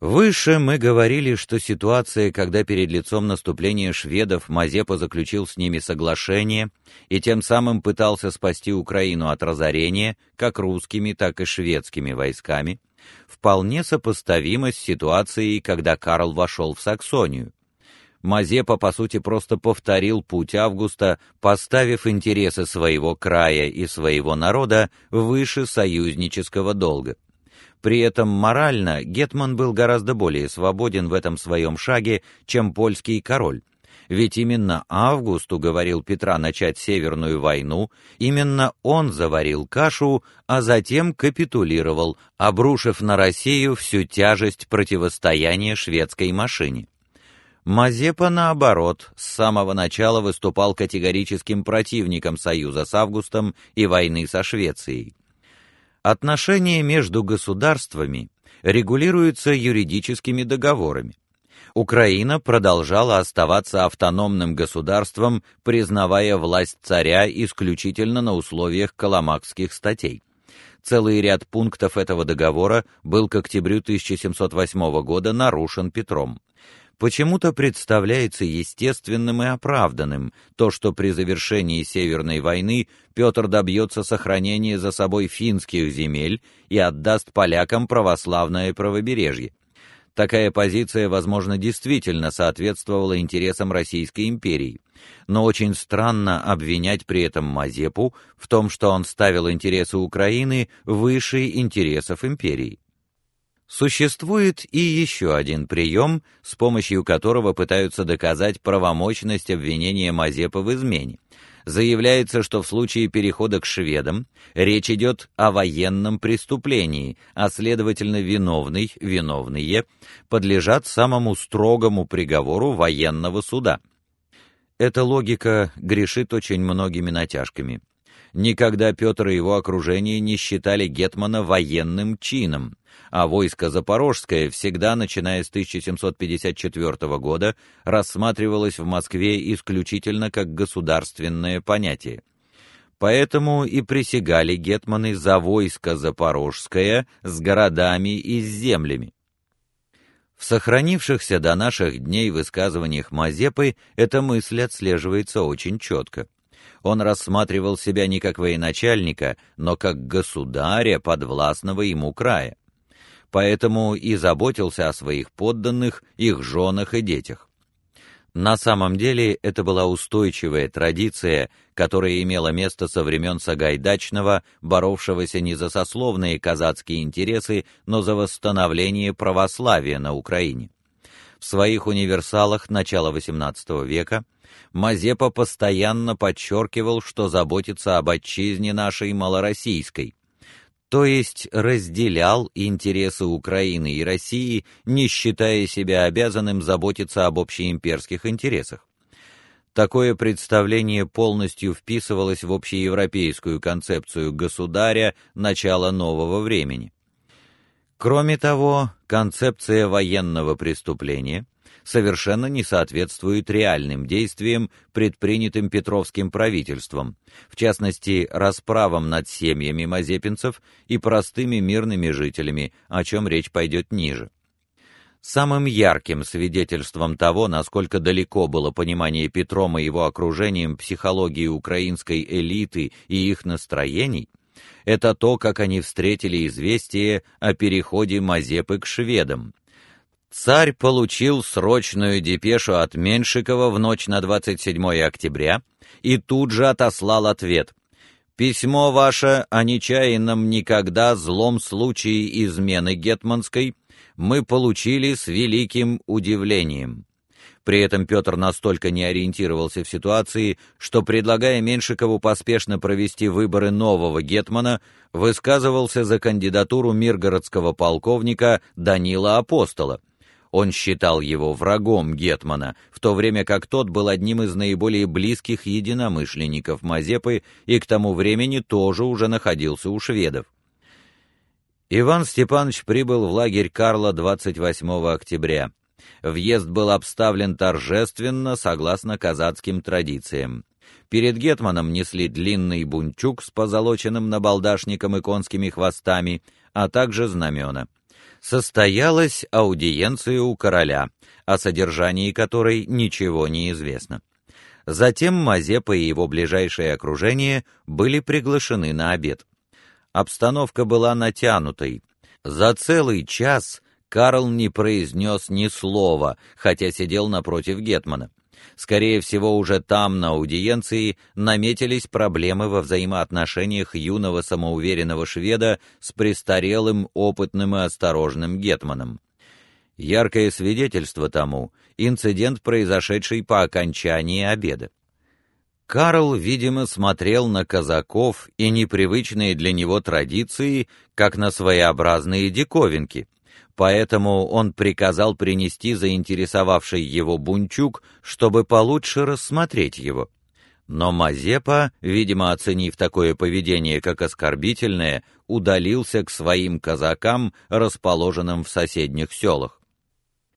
Выше мы говорили, что ситуация, когда перед лицом наступления шведов Мазепа заключил с ними соглашение и тем самым пытался спасти Украину от разорения как русскими, так и шведскими войсками, вполне сопоставима с ситуацией, когда Карл вошел в Саксонию. Мазепа, по сути, просто повторил путь Августа, поставив интересы своего края и своего народа выше союзнического долга. При этом морально гетман был гораздо более свободен в этом своем шаге, чем польский король. Ведь именно Август уговорил Петра начать Северную войну, именно он заварил кашу, а затем капитулировал, обрушив на Россию всю тяжесть противостояния шведской машине. Мазепа, наоборот, с самого начала выступал категорическим противником союза с Августом и войны со Швецией. Отношения между государствами регулируются юридическими договорами. Украина продолжала оставаться автономным государством, признавая власть царя исключительно на условиях Коломакских статей. Целый ряд пунктов этого договора был к октябрю 1708 года нарушен Петром почему-то представляется естественным и оправданным то, что при завершении Северной войны Петр добьется сохранения за собой финских земель и отдаст полякам православное правобережье. Такая позиция, возможно, действительно соответствовала интересам Российской империи, но очень странно обвинять при этом Мазепу в том, что он ставил интересы Украины выше интересов империи. Существует и еще один прием, с помощью которого пытаются доказать правомочность обвинения Мазепы в измене. Заявляется, что в случае перехода к шведам речь идет о военном преступлении, а следовательно виновный, виновные подлежат самому строгому приговору военного суда. Эта логика грешит очень многими натяжками. Никогда Петр и его окружение не считали гетмана военным чином а войско Запорожское всегда, начиная с 1754 года, рассматривалось в Москве исключительно как государственное понятие. Поэтому и присягали гетманы за войско Запорожское с городами и с землями. В сохранившихся до наших дней высказываниях Мазепы эта мысль отслеживается очень четко. Он рассматривал себя не как военачальника, но как государя подвластного ему края поэтому и заботился о своих подданных, их женах и детях. На самом деле это была устойчивая традиция, которая имела место со времен Сагайдачного, боровшегося не за сословные казацкие интересы, но за восстановление православия на Украине. В своих универсалах начала XVIII века Мазепа постоянно подчеркивал, что заботится об отчизне нашей малороссийской, то есть разделял интересы Украины и России, не считая себя обязанным заботиться об общеимперских интересах. Такое представление полностью вписывалось в общеевропейскую концепцию государя начала нового времени. Кроме того, концепция военного преступления совершенно не соответствует реальным действиям, предпринятым Петровским правительством, в частности, расправам над семьями мазепинцев и простыми мирными жителями, о чем речь пойдет ниже. Самым ярким свидетельством того, насколько далеко было понимание Петром и его окружением психологии украинской элиты и их настроений, это то, как они встретили известие о переходе Мазепы к шведам, Царь получил срочную депешу от Меншикова в ночь на 27 октября и тут же отослал ответ. Письмо ваше о нечаянном никогда злом случае измены гетманской мы получили с великим удивлением. При этом Петр настолько не ориентировался в ситуации, что предлагая Меншикову поспешно провести выборы нового гетмана, высказывался за кандидатуру миргородского полковника Данила Апостола он считал его врагом гетмана, в то время как тот был одним из наиболее близких единомышленников Мазепы и к тому времени тоже уже находился у шведов. Иван Степанович прибыл в лагерь Карла 28 октября. Въезд был обставлен торжественно, согласно казацким традициям. Перед гетманом несли длинный бунчук с позолоченным набалдашником и конскими хвостами, а также знамена. Состоялась аудиенция у короля, о содержании которой ничего не известно. Затем Мазепа и его ближайшее окружение были приглашены на обед. Обстановка была натянутой. За целый час Карл не произнес ни слова, хотя сидел напротив гетмана. Скорее всего, уже там, на аудиенции, наметились проблемы во взаимоотношениях юного самоуверенного шведа с престарелым, опытным и осторожным гетманом. Яркое свидетельство тому инцидент, произошедший по окончании обеда. Карл, видимо, смотрел на казаков и непривычные для него традиции, как на своеобразные диковинки — поэтому он приказал принести заинтересовавший его бунчук, чтобы получше рассмотреть его. Но Мазепа, видимо, оценив такое поведение как оскорбительное, удалился к своим казакам, расположенным в соседних селах.